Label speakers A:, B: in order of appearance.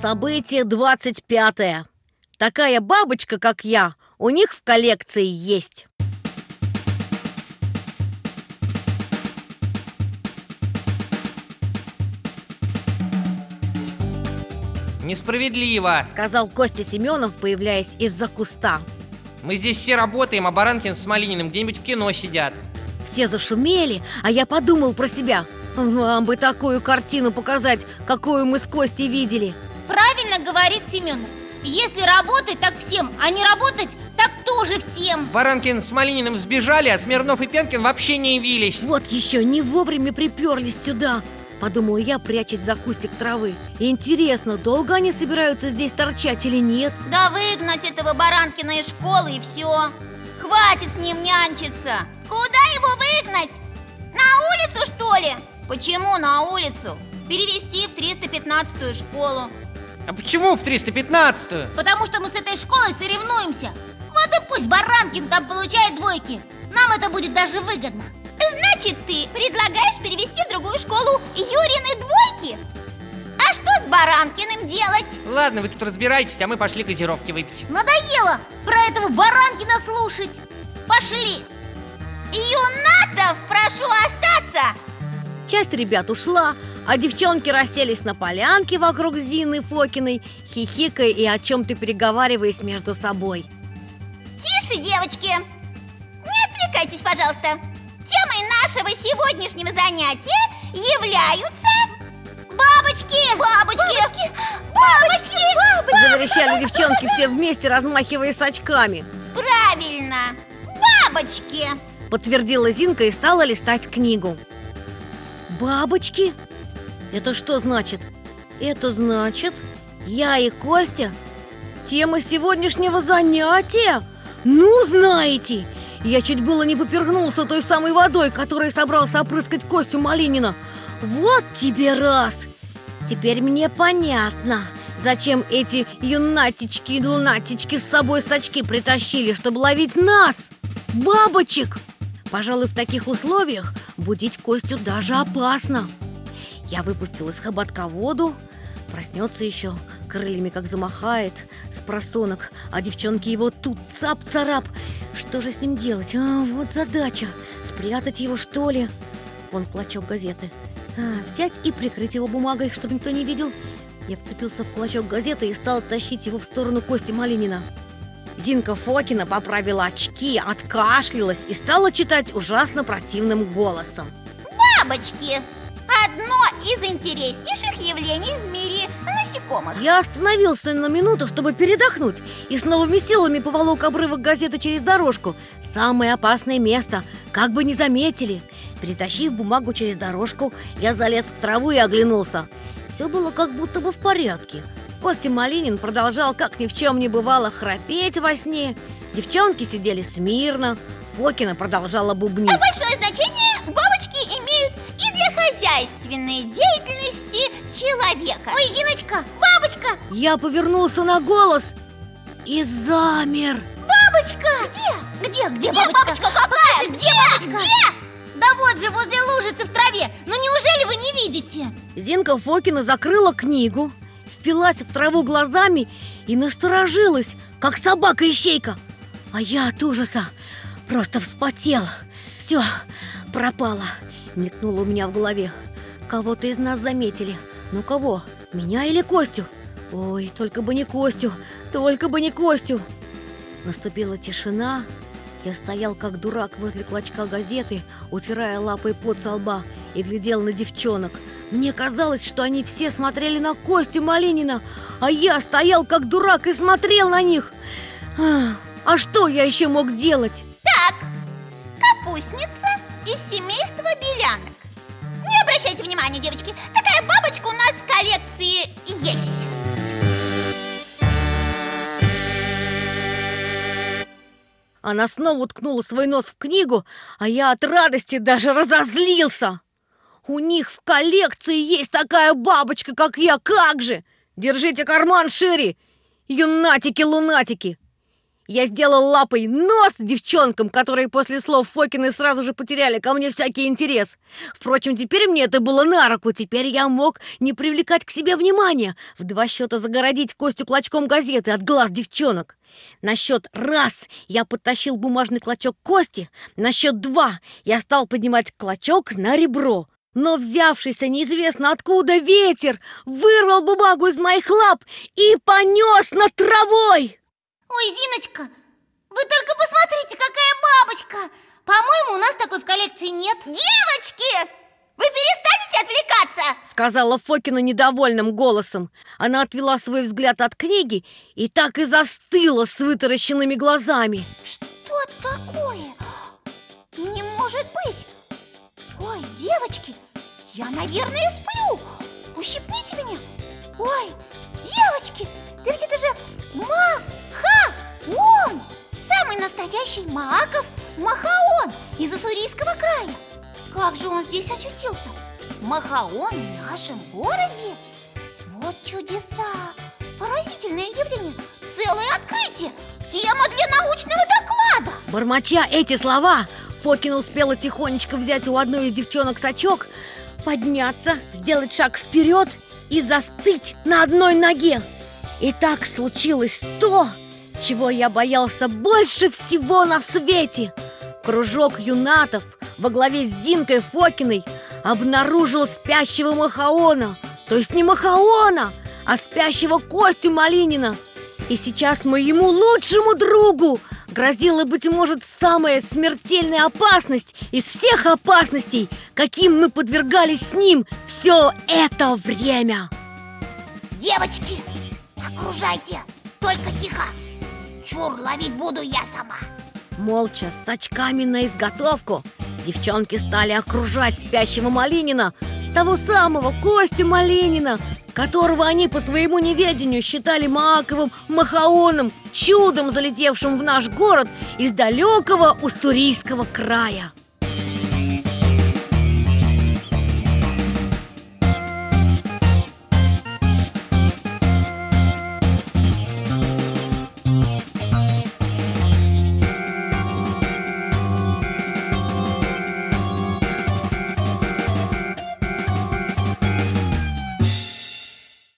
A: Событие 25 Такая бабочка, как я, у них в коллекции есть.
B: Несправедливо.
A: Сказал Костя Семенов, появляясь из-за куста.
B: Мы здесь все работаем, а Баранкин с Малининым где-нибудь в кино сидят.
A: Все зашумели, а я подумал про себя. Вам бы такую картину показать, какую мы с Костей видели
C: Правильно говорит Семенов Если работать, так всем, а не работать, так тоже всем
B: Баранкин с Малининым сбежали, а Смирнов и Пенкин вообще не явились.
A: Вот еще не вовремя приперлись сюда Подумал я, прячась за кустик травы Интересно, долго они собираются здесь торчать или нет?
D: Да выгнать этого Баранкина из школы и все Хватит с ним нянчиться Куда его выгнать? На улицу, что ли? Почему на улицу? Перевести в 315-ю школу
B: А почему в 315-ю?
C: Потому что мы с этой школой соревнуемся Вот и пусть Баранкин там получает двойки Нам это будет даже выгодно
D: Значит, ты предлагаешь перевести в другую школу Юрины двойки? А что с Баранкиным делать?
B: Ладно, вы тут разбирайтесь, а мы пошли газировки выпить.
C: Надоело про этого Баранкина слушать Пошли
D: Юнатов, прошу остаться
A: Часть ребят ушла, а девчонки расселись на полянке вокруг Зины Фокиной, хихикая и о чем-то переговариваясь между собой.
D: Тише, девочки Не отвлекайтесь, пожалуйста Темой нашего сегодняшнего занятия являются...
C: Бабочки!
D: Бабочки! Бабочки!
A: Заверещали девчонки все вместе, размахивая с очками.
D: Правильно! Бабочки!
A: Подтвердила Зинка и стала листать книгу. Бабочки? Это что значит? Это значит, я и Костя? Тема сегодняшнего занятия? Ну, знаете, я чуть было не поперхнулся той самой водой, которой собрался опрыскать Костю Малинина. Вот тебе раз! Теперь мне понятно, зачем эти юнатички и лунатички с собой сачки притащили, чтобы ловить нас, бабочек. Пожалуй, в таких условиях будить Костю даже опасно. Я выпустил из хоботка воду, проснется еще, крыльями как замахает, с просонок, а девчонки его тут цап-царап. Что же с ним делать? А, вот задача. Спрятать его, что ли? Вон клочок газеты. А, взять и прикрыть его бумагой, чтобы никто не видел. Я вцепился в клочок газеты и стал тащить его в сторону Кости Малинина. Зинка Фокина поправила очки, откашлялась и стала читать ужасно противным голосом.
D: Бабочки! Одно из интереснейших явлений в мире насекомых.
A: Я остановился на минуту, чтобы передохнуть И с новыми силами поволок обрывок газеты через дорожку. Самое опасное место, как бы не заметили. Перетащив бумагу через дорожку, я залез в траву и оглянулся. Все было как будто бы в порядке Костя Малинин продолжал, как ни в чем не бывало, храпеть во сне Девчонки сидели смирно Фокина продолжала бубнить
D: Большое значение бабочки имеют и для хозяйственной деятельности человека
C: Ой, Зиночка, бабочка!
A: Я повернулся на голос и замер
C: Бабочка! Где? Где, где,
D: Где бабочка какая?
C: Покажи,
D: Где?
C: бабочка?
D: Где?
C: Да вот же, возле лужицы в траве Ну неужели вы не видите?
A: Зинка Фокина закрыла книгу, впилась в траву глазами и насторожилась, как собака-ищейка. А я от ужаса просто вспотел. Все, пропало. Мелькнуло у меня в голове. Кого-то из нас заметили. Ну кого? Меня или Костю? Ой, только бы не Костю, только бы не Костю. Наступила тишина. Я стоял как дурак возле клочка газеты, утирая лапой пот со лба и глядел на девчонок. Мне казалось, что они все смотрели на Костю Малинина, а я стоял как дурак и смотрел на них. А что я еще мог делать?
D: Так, капустница из семейства белянок Не обращайте внимания, девочки Такая бабочка у нас в коллекции есть
A: Она снова уткнула свой нос в книгу, а я от радости даже разозлился. У них в коллекции есть такая бабочка, как я, как же! Держите карман шире, юнатики-лунатики! Я сделал лапой нос девчонкам, которые после слов Фокины сразу же потеряли ко мне всякий интерес. Впрочем, теперь мне это было на руку. Теперь я мог не привлекать к себе внимания. В два счета загородить Костю клочком газеты от глаз девчонок. На счет раз я подтащил бумажный клочок Кости. На счет два я стал поднимать клочок на ребро. Но взявшийся неизвестно откуда ветер вырвал бумагу из моих лап и понес над травой.
C: Ой, Зиночка, вы только посмотрите, какая бабочка! По-моему, у нас такой в коллекции нет.
D: Девочки, вы перестанете отвлекаться?
A: Сказала Фокина недовольным голосом. Она отвела свой взгляд от книги и так и застыла с вытаращенными глазами.
D: Что такое? Не может быть! Девочки, я, наверное, сплю. Ущипните меня. Ой, девочки, да ведь это же Маха-он! Самый настоящий Мааков Махаон из Уссурийского края. Как же он здесь очутился? Махаон в нашем городе? Вот чудеса! Поразительное явление! Целое открытие! Тема для научного доклада!
A: Бормоча эти слова, Фокина успела тихонечко взять у одной из девчонок сачок, подняться, сделать шаг вперед и застыть на одной ноге. И так случилось то, чего я боялся больше всего на свете. Кружок юнатов во главе с Зинкой Фокиной обнаружил спящего Махаона. То есть не Махаона, а спящего Костю Малинина. И сейчас моему лучшему другу грозила, быть может, самая смертельная опасность из всех опасностей, каким мы подвергались с ним все это время.
D: Девочки, окружайте, только тихо. Чур, ловить буду я сама.
A: Молча, с очками на изготовку, девчонки стали окружать спящего Малинина, того самого Костю Малинина, которого они по своему неведению считали Маковым Махаоном, чудом залетевшим в наш город из далекого Уссурийского края.